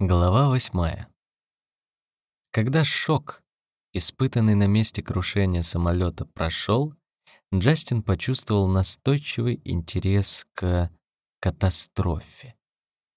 Глава восьмая. Когда шок, испытанный на месте крушения самолета, прошел, Джастин почувствовал настойчивый интерес к катастрофе.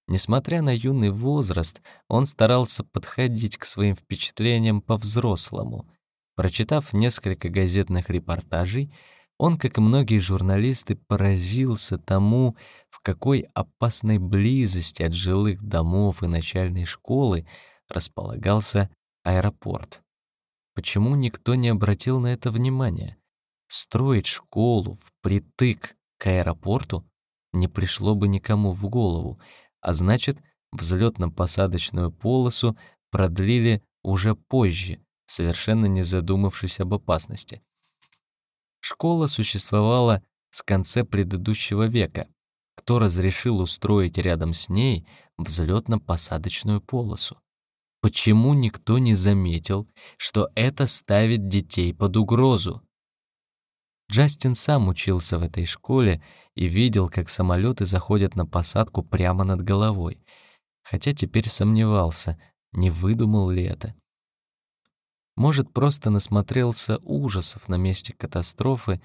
Несмотря на юный возраст, он старался подходить к своим впечатлениям по-взрослому. Прочитав несколько газетных репортажей, он, как и многие журналисты, поразился тому, в какой опасной близости от жилых домов и начальной школы располагался аэропорт. Почему никто не обратил на это внимания? Строить школу впритык к аэропорту не пришло бы никому в голову, а значит, взлетно-посадочную полосу продлили уже позже, совершенно не задумавшись об опасности. Школа существовала с конца предыдущего века. Кто разрешил устроить рядом с ней взлетно-посадочную полосу? Почему никто не заметил, что это ставит детей под угрозу? Джастин сам учился в этой школе и видел, как самолеты заходят на посадку прямо над головой, хотя теперь сомневался, не выдумал ли это. Может, просто насмотрелся ужасов на месте катастрофы,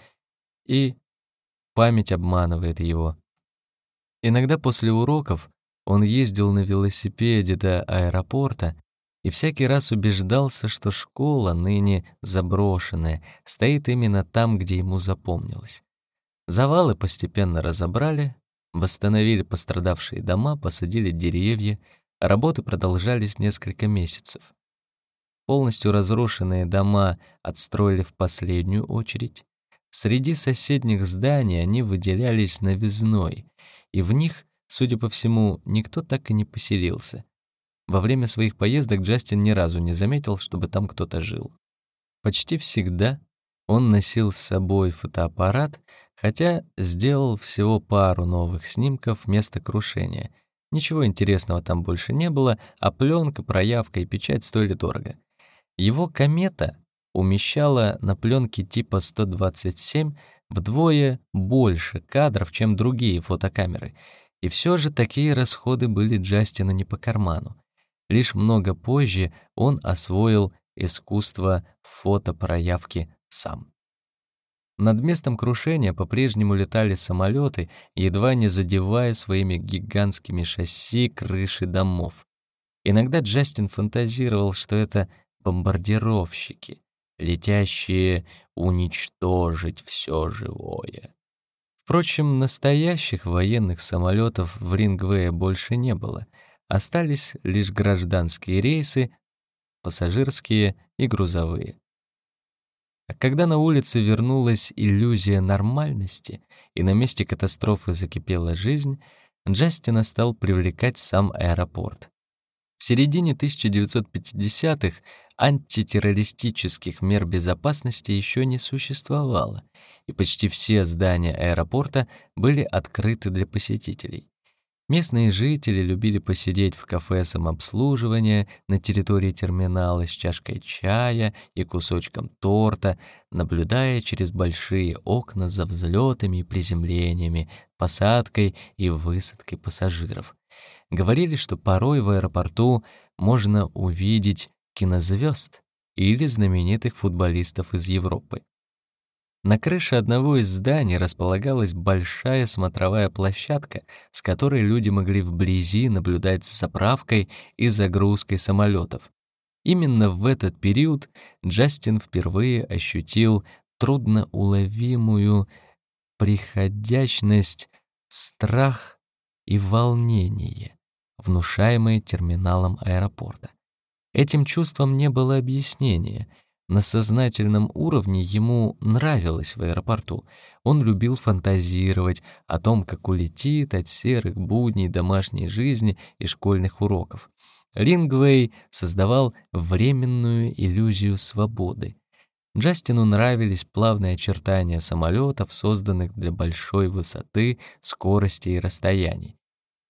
и память обманывает его. Иногда после уроков он ездил на велосипеде до аэропорта и всякий раз убеждался, что школа, ныне заброшенная, стоит именно там, где ему запомнилось. Завалы постепенно разобрали, восстановили пострадавшие дома, посадили деревья, работы продолжались несколько месяцев. Полностью разрушенные дома отстроили в последнюю очередь. Среди соседних зданий они выделялись новизной, и в них, судя по всему, никто так и не поселился. Во время своих поездок Джастин ни разу не заметил, чтобы там кто-то жил. Почти всегда он носил с собой фотоаппарат, хотя сделал всего пару новых снимков места крушения. Ничего интересного там больше не было, а пленка, проявка и печать стоили дорого. Его комета умещала на пленке типа 127 вдвое больше кадров, чем другие фотокамеры. И все же такие расходы были Джастину не по карману. Лишь много позже он освоил искусство фотопроявки сам. Над местом крушения по-прежнему летали самолеты, едва не задевая своими гигантскими шасси крыши домов. Иногда Джастин фантазировал, что это бомбардировщики, летящие уничтожить все живое. Впрочем, настоящих военных самолетов в Рингвее больше не было. Остались лишь гражданские рейсы, пассажирские и грузовые. А когда на улице вернулась иллюзия нормальности и на месте катастрофы закипела жизнь, Джастина стал привлекать сам аэропорт. В середине 1950-х антитеррористических мер безопасности еще не существовало, и почти все здания аэропорта были открыты для посетителей. Местные жители любили посидеть в кафе самообслуживания на территории терминала с чашкой чая и кусочком торта, наблюдая через большие окна за взлетами и приземлениями, посадкой и высадкой пассажиров. Говорили, что порой в аэропорту можно увидеть кинозвезд или знаменитых футболистов из Европы. На крыше одного из зданий располагалась большая смотровая площадка, с которой люди могли вблизи наблюдать за заправкой и загрузкой самолетов. Именно в этот период Джастин впервые ощутил трудноуловимую приходящность, страх и волнение внушаемые терминалом аэропорта. Этим чувством не было объяснения. На сознательном уровне ему нравилось в аэропорту. Он любил фантазировать о том, как улетит от серых будней домашней жизни и школьных уроков. Лингвей создавал временную иллюзию свободы. Джастину нравились плавные очертания самолетов, созданных для большой высоты, скорости и расстояний.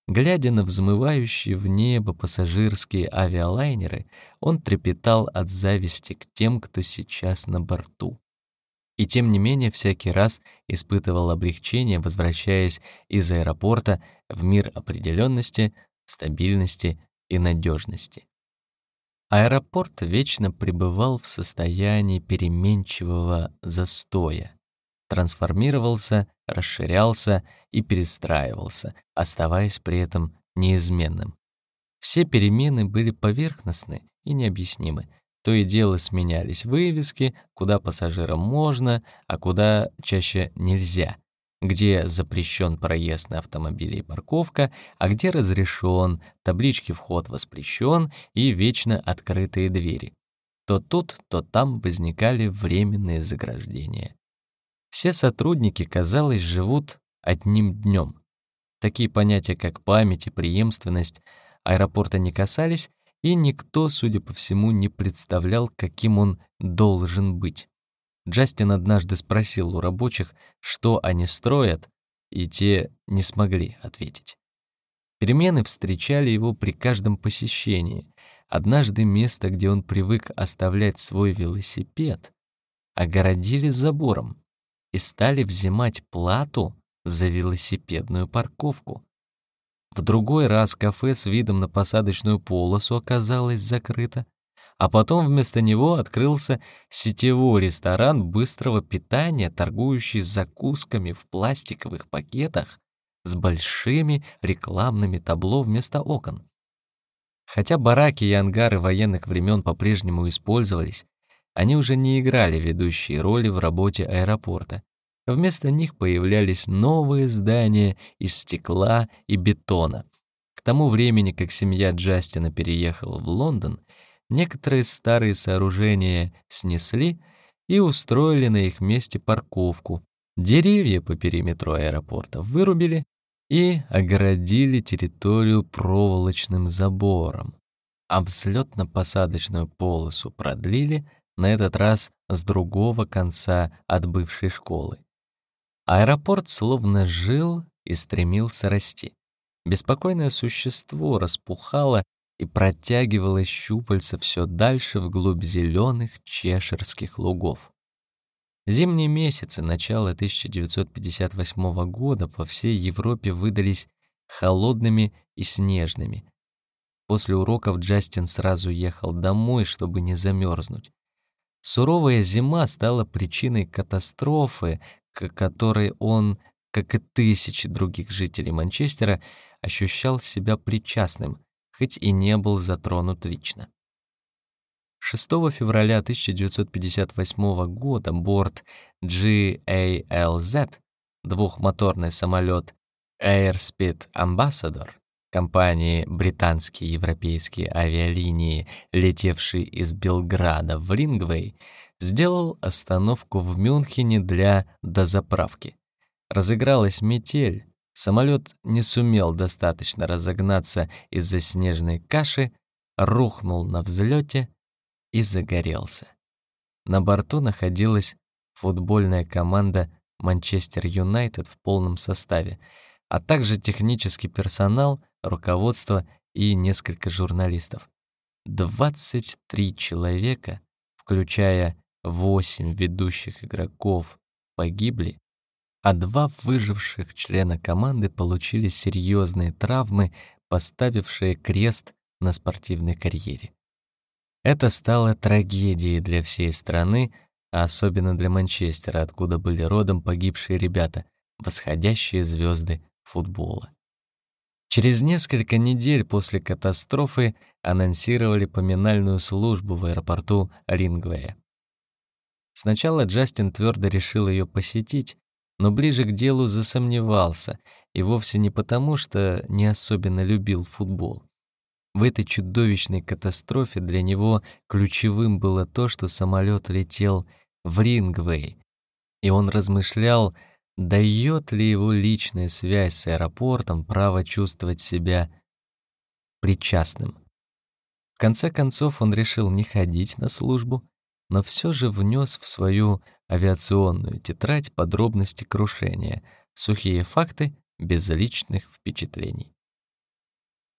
Глядя на взмывающие в небо пассажирские авиалайнеры, он трепетал от зависти к тем, кто сейчас на борту. И тем не менее всякий раз испытывал облегчение, возвращаясь из аэропорта в мир определенности, стабильности и надежности. Аэропорт вечно пребывал в состоянии переменчивого застоя, трансформировался, расширялся и перестраивался, оставаясь при этом неизменным. Все перемены были поверхностны и необъяснимы. То и дело сменялись вывески, куда пассажирам можно, а куда чаще нельзя, где запрещен проезд на автомобиле и парковка, а где разрешен, таблички «Вход воспрещен» и вечно открытые двери. То тут, то там возникали временные заграждения. Все сотрудники, казалось, живут одним днем. Такие понятия, как память и преемственность, аэропорта не касались, и никто, судя по всему, не представлял, каким он должен быть. Джастин однажды спросил у рабочих, что они строят, и те не смогли ответить. Перемены встречали его при каждом посещении. Однажды место, где он привык оставлять свой велосипед, огородили забором и стали взимать плату за велосипедную парковку. В другой раз кафе с видом на посадочную полосу оказалось закрыто, а потом вместо него открылся сетевой ресторан быстрого питания, торгующий закусками в пластиковых пакетах с большими рекламными табло вместо окон. Хотя бараки и ангары военных времен по-прежнему использовались, они уже не играли ведущие роли в работе аэропорта. Вместо них появлялись новые здания из стекла и бетона. К тому времени, как семья Джастина переехала в Лондон, некоторые старые сооружения снесли и устроили на их месте парковку. Деревья по периметру аэропорта вырубили и огородили территорию проволочным забором, а взлетно-посадочную полосу продлили, на этот раз с другого конца от бывшей школы. Аэропорт словно жил и стремился расти. Беспокойное существо распухало и протягивало щупальца все дальше вглубь зеленых чешерских лугов. Зимние месяцы начала 1958 года по всей Европе выдались холодными и снежными. После уроков Джастин сразу ехал домой, чтобы не замерзнуть. Суровая зима стала причиной катастрофы, которой он, как и тысячи других жителей Манчестера, ощущал себя причастным, хоть и не был затронут лично. 6 февраля 1958 года борт GALZ, двухмоторный самолет Airspeed Ambassador, компании британские европейские авиалинии, летевший из Белграда в Рингвей, сделал остановку в Мюнхене для дозаправки. Разыгралась метель, самолет не сумел достаточно разогнаться из-за снежной каши, рухнул на взлете и загорелся. На борту находилась футбольная команда Манчестер Юнайтед в полном составе, а также технический персонал, руководство и несколько журналистов. 23 человека, включая восемь ведущих игроков погибли, а два выживших члена команды получили серьезные травмы, поставившие крест на спортивной карьере. Это стало трагедией для всей страны, а особенно для Манчестера, откуда были родом погибшие ребята, восходящие звезды футбола. Через несколько недель после катастрофы анонсировали поминальную службу в аэропорту Рингвея. Сначала Джастин твердо решил ее посетить, но ближе к делу засомневался, и вовсе не потому, что не особенно любил футбол. В этой чудовищной катастрофе для него ключевым было то, что самолет летел в Рингвей, и он размышлял, дает ли его личная связь с аэропортом право чувствовать себя причастным. В конце концов он решил не ходить на службу, но все же внес в свою авиационную тетрадь подробности крушения, сухие факты без личных впечатлений.